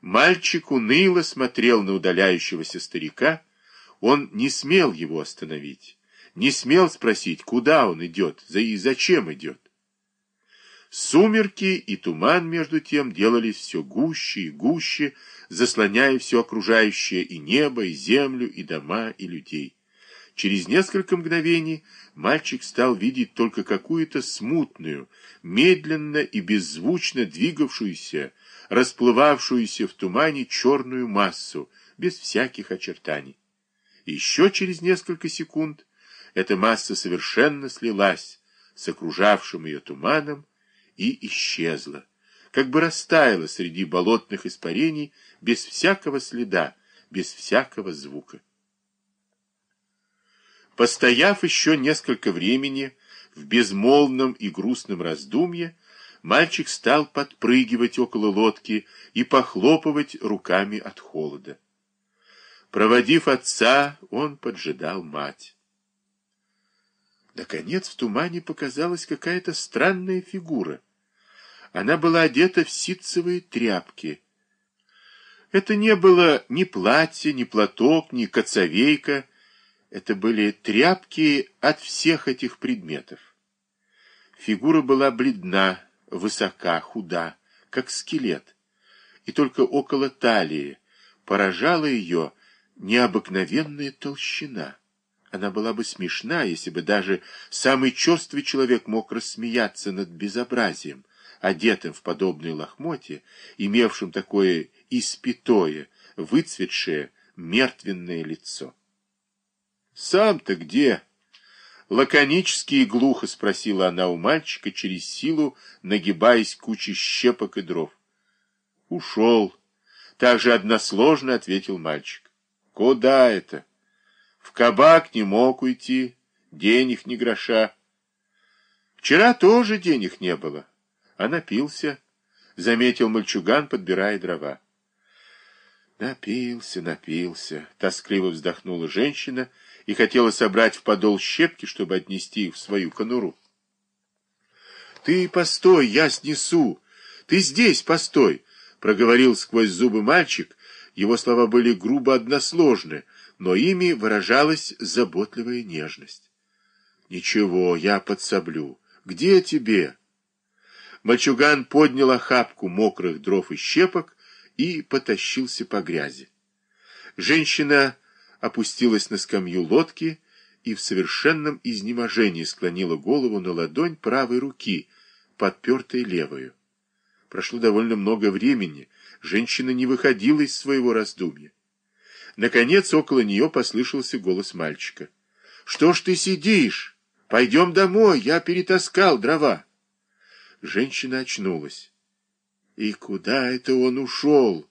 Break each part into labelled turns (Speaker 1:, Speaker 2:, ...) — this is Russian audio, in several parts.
Speaker 1: Мальчик уныло смотрел на удаляющегося старика. Он не смел его остановить, не смел спросить, куда он идет и зачем идет. Сумерки и туман, между тем, делались все гуще и гуще, заслоняя все окружающее и небо, и землю, и дома, и людей. Через несколько мгновений мальчик стал видеть только какую-то смутную, медленно и беззвучно двигавшуюся, расплывавшуюся в тумане черную массу, без всяких очертаний. Еще через несколько секунд эта масса совершенно слилась с окружавшим ее туманом и исчезла, как бы растаяла среди болотных испарений без всякого следа, без всякого звука. Постояв еще несколько времени в безмолвном и грустном раздумье, мальчик стал подпрыгивать около лодки и похлопывать руками от холода. Проводив отца, он поджидал мать. Наконец в тумане показалась какая-то странная фигура. Она была одета в ситцевые тряпки. Это не было ни платье, ни платок, ни коцовейка. Это были тряпки от всех этих предметов. Фигура была бледна, высока, худа, как скелет, и только около талии поражала ее необыкновенная толщина. Она была бы смешна, если бы даже самый черствый человек мог рассмеяться над безобразием, одетым в подобные лохмотья, имевшим такое испятое, выцветшее, мертвенное лицо. «Сам-то где?» Лаконически и глухо спросила она у мальчика, через силу нагибаясь кучей щепок и дров. «Ушел», — также односложно ответил мальчик. «Куда это?» «В кабак не мог уйти, денег ни гроша». «Вчера тоже денег не было, а напился», — заметил мальчуган, подбирая дрова. «Напился, напился», — тоскливо вздохнула женщина, — и хотела собрать в подол щепки, чтобы отнести их в свою конуру. «Ты постой, я снесу! Ты здесь постой!» — проговорил сквозь зубы мальчик. Его слова были грубо односложны, но ими выражалась заботливая нежность. «Ничего, я подсоблю. Где тебе?» Мальчуган поднял охапку мокрых дров и щепок и потащился по грязи. Женщина опустилась на скамью лодки и в совершенном изнеможении склонила голову на ладонь правой руки, подпертой левою. Прошло довольно много времени, женщина не выходила из своего раздумья. Наконец около нее послышался голос мальчика. «Что ж ты сидишь? Пойдем домой, я перетаскал дрова». Женщина очнулась. «И куда это он ушел?»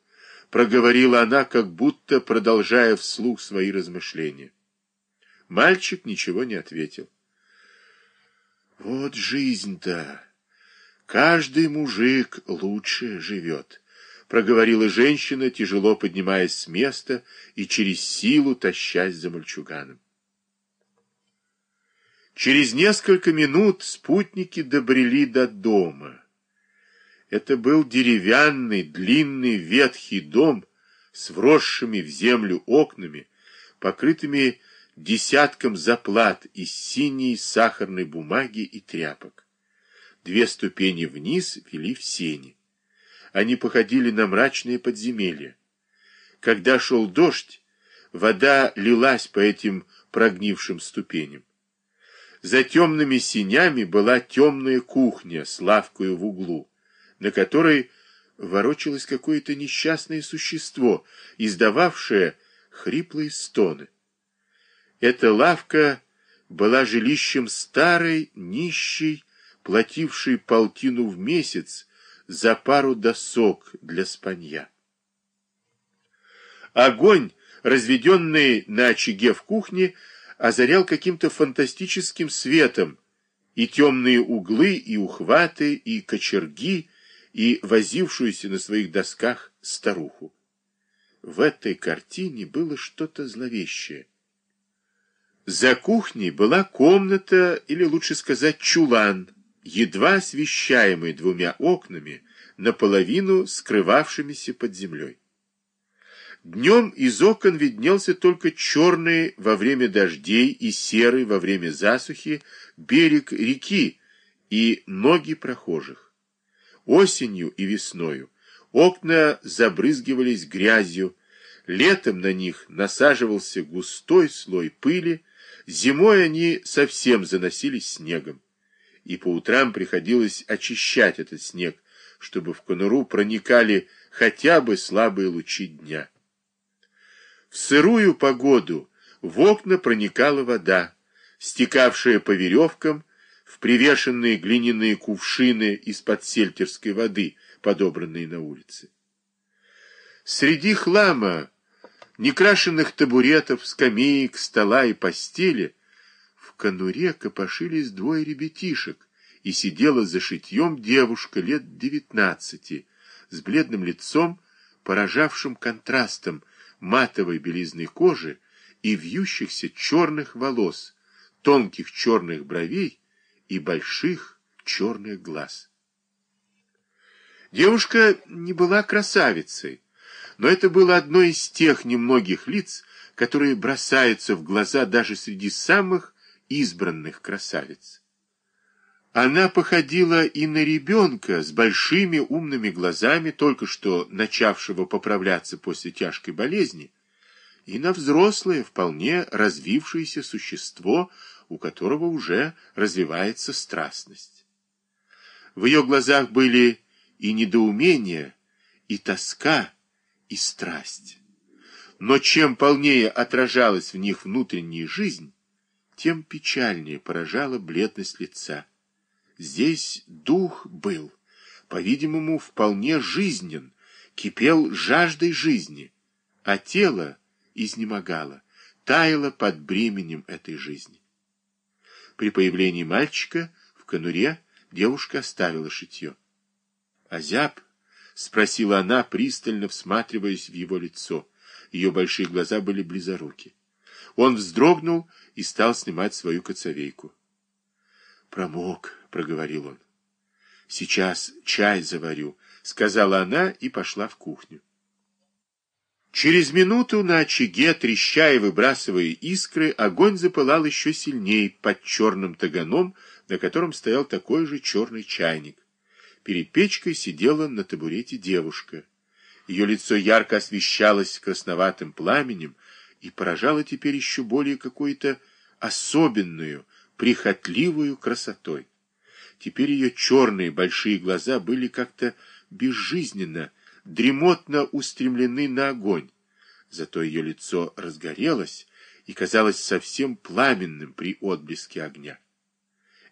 Speaker 1: Проговорила она, как будто продолжая вслух свои размышления. Мальчик ничего не ответил. Вот жизнь-то! Каждый мужик лучше живет, проговорила женщина, тяжело поднимаясь с места и через силу тащась за мальчуганом. Через несколько минут спутники добрели до дома. Это был деревянный, длинный, ветхий дом с вросшими в землю окнами, покрытыми десятком заплат из синей сахарной бумаги и тряпок. Две ступени вниз вели в сени. Они походили на мрачные подземелья. Когда шел дождь, вода лилась по этим прогнившим ступеням. За темными синями была темная кухня с лавкою в углу на которой ворочалось какое-то несчастное существо, издававшее хриплые стоны. Эта лавка была жилищем старой, нищей, платившей полтину в месяц за пару досок для спанья. Огонь, разведенный на очаге в кухне, озарял каким-то фантастическим светом и темные углы, и ухваты, и кочерги, и возившуюся на своих досках старуху. В этой картине было что-то зловещее. За кухней была комната, или лучше сказать чулан, едва освещаемый двумя окнами, наполовину скрывавшимися под землей. Днем из окон виднелся только черный во время дождей и серый во время засухи берег реки и ноги прохожих. Осенью и весною окна забрызгивались грязью, летом на них насаживался густой слой пыли, зимой они совсем заносились снегом, и по утрам приходилось очищать этот снег, чтобы в конуру проникали хотя бы слабые лучи дня. В сырую погоду в окна проникала вода, стекавшая по веревкам в привешенные глиняные кувшины из-под сельтерской воды, подобранные на улице. Среди хлама, некрашенных табуретов, скамеек, стола и постели, в конуре копошились двое ребятишек, и сидела за шитьем девушка лет девятнадцати, с бледным лицом, поражавшим контрастом матовой белизны кожи и вьющихся черных волос, тонких черных бровей и больших черных глаз. Девушка не была красавицей, но это было одно из тех немногих лиц, которые бросаются в глаза даже среди самых избранных красавиц. Она походила и на ребенка с большими умными глазами, только что начавшего поправляться после тяжкой болезни, и на взрослое, вполне развившееся существо, у которого уже развивается страстность. В ее глазах были и недоумение, и тоска, и страсть. Но чем полнее отражалась в них внутренняя жизнь, тем печальнее поражала бледность лица. Здесь дух был, по-видимому, вполне жизнен, кипел жаждой жизни, а тело изнемогало, таяло под бременем этой жизни. При появлении мальчика в конуре девушка оставила шитье. «Азяб?» — спросила она, пристально всматриваясь в его лицо. Ее большие глаза были близоруки. Он вздрогнул и стал снимать свою коцовейку. «Промок», — проговорил он. «Сейчас чай заварю», — сказала она и пошла в кухню. Через минуту на очаге, треща и выбрасывая искры, огонь запылал еще сильнее под черным таганом, на котором стоял такой же черный чайник. Перед печкой сидела на табурете девушка. Ее лицо ярко освещалось красноватым пламенем и поражало теперь еще более какой-то особенную, прихотливую красотой. Теперь ее черные большие глаза были как-то безжизненно, дремотно устремлены на огонь. Зато ее лицо разгорелось и казалось совсем пламенным при отблеске огня.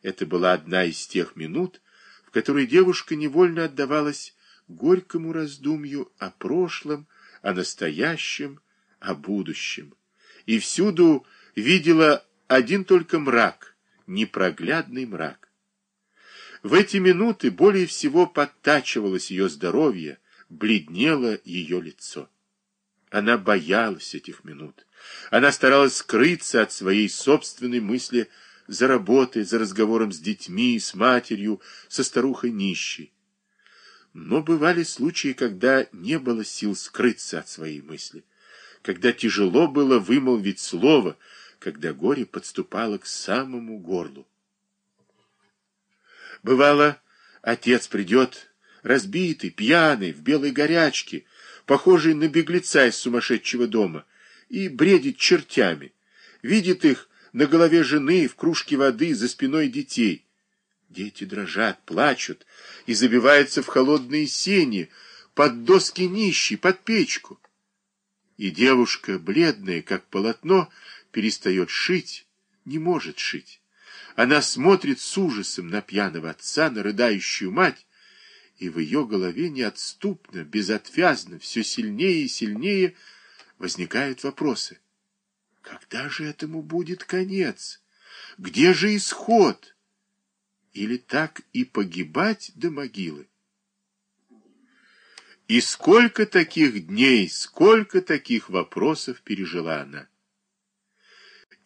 Speaker 1: Это была одна из тех минут, в которые девушка невольно отдавалась горькому раздумью о прошлом, о настоящем, о будущем. И всюду видела один только мрак, непроглядный мрак. В эти минуты более всего подтачивалось ее здоровье, бледнело ее лицо. Она боялась этих минут. Она старалась скрыться от своей собственной мысли за работой, за разговором с детьми, с матерью, со старухой нищей. Но бывали случаи, когда не было сил скрыться от своей мысли, когда тяжело было вымолвить слово, когда горе подступало к самому горлу. Бывало, отец придет, разбитый, пьяный, в белой горячке, похожий на беглеца из сумасшедшего дома, и бредит чертями, видит их на голове жены, в кружке воды, за спиной детей. Дети дрожат, плачут и забиваются в холодные сени, под доски нищей, под печку. И девушка, бледная, как полотно, перестает шить, не может шить. Она смотрит с ужасом на пьяного отца, на рыдающую мать, и в ее голове неотступно, безотвязно, все сильнее и сильнее возникают вопросы. Когда же этому будет конец? Где же исход? Или так и погибать до могилы? И сколько таких дней, сколько таких вопросов пережила она.